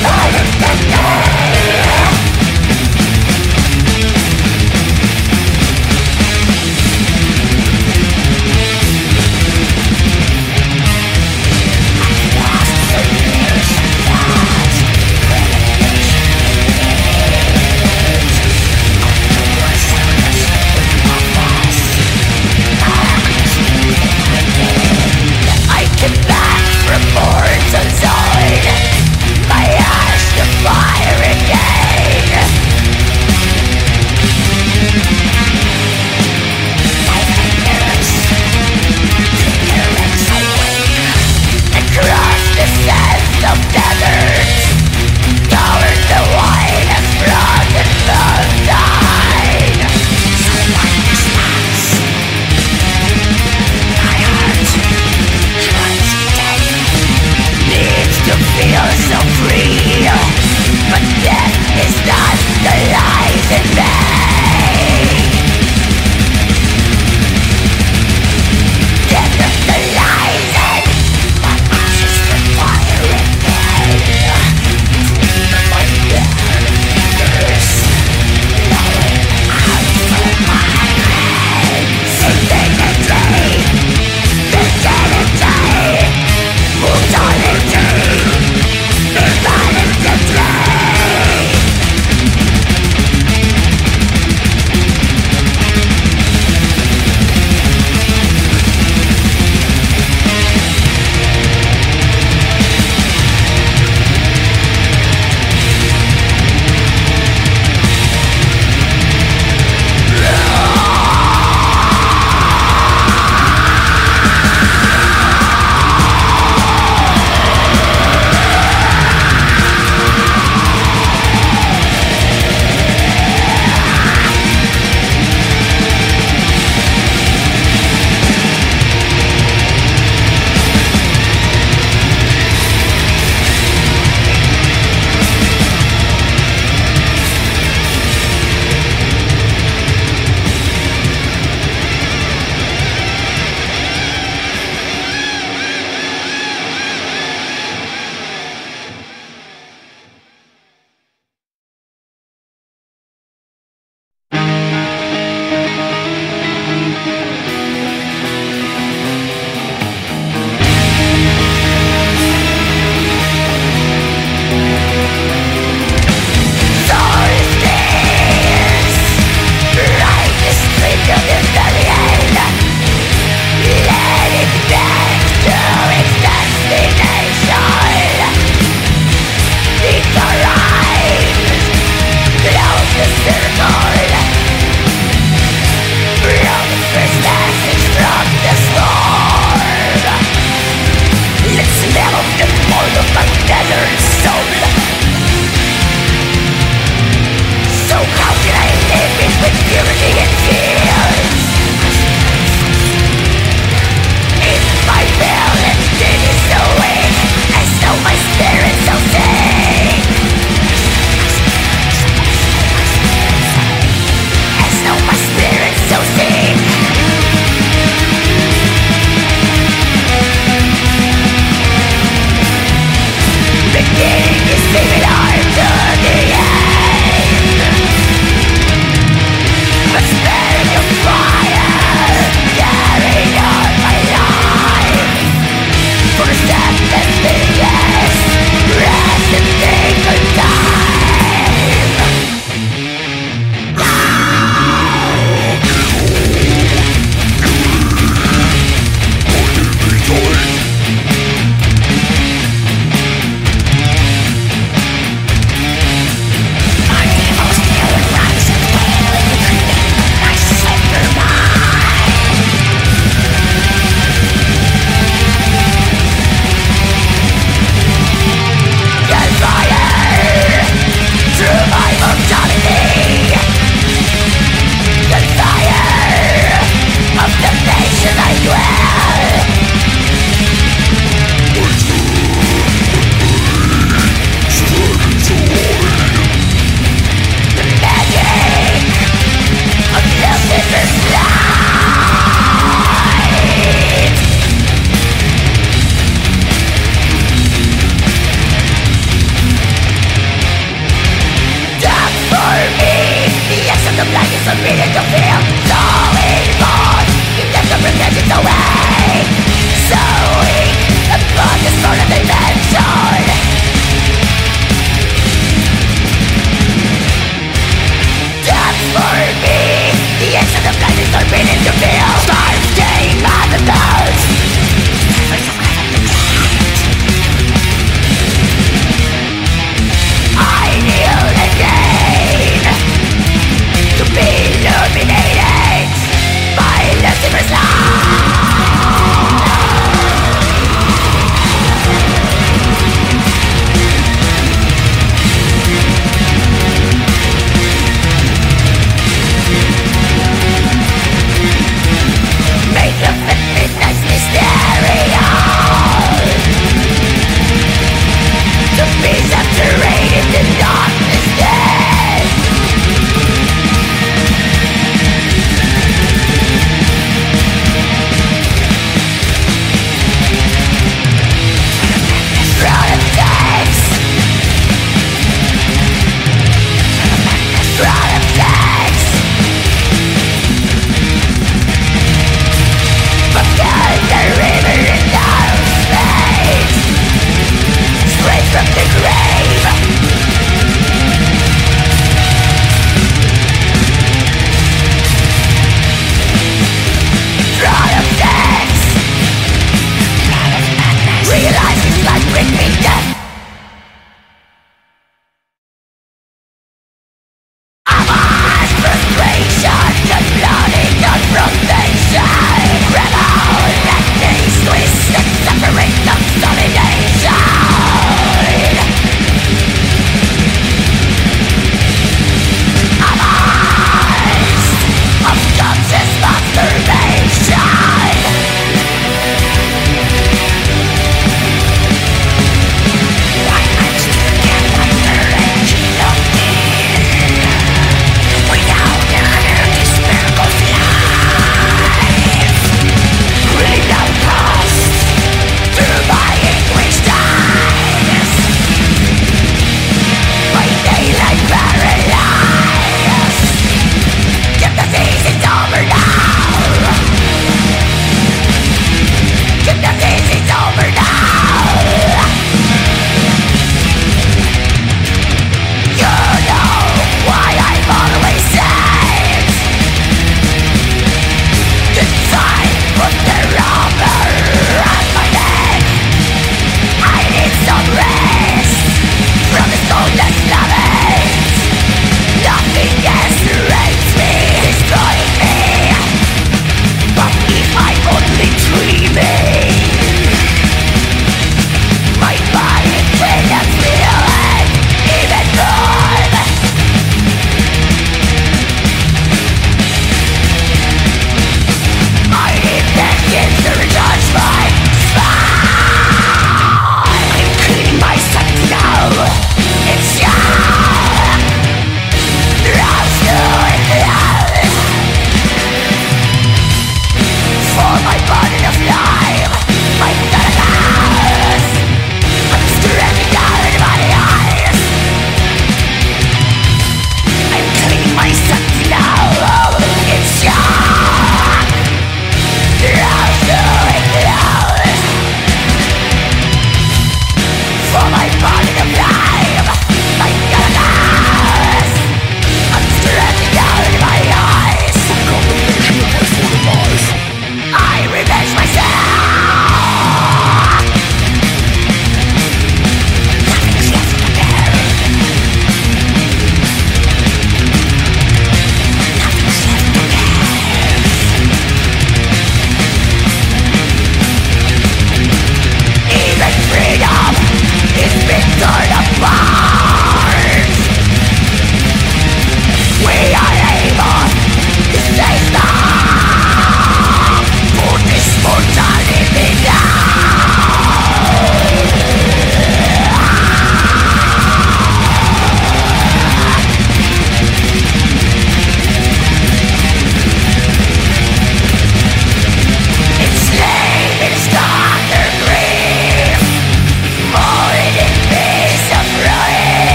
Die! Die! Die!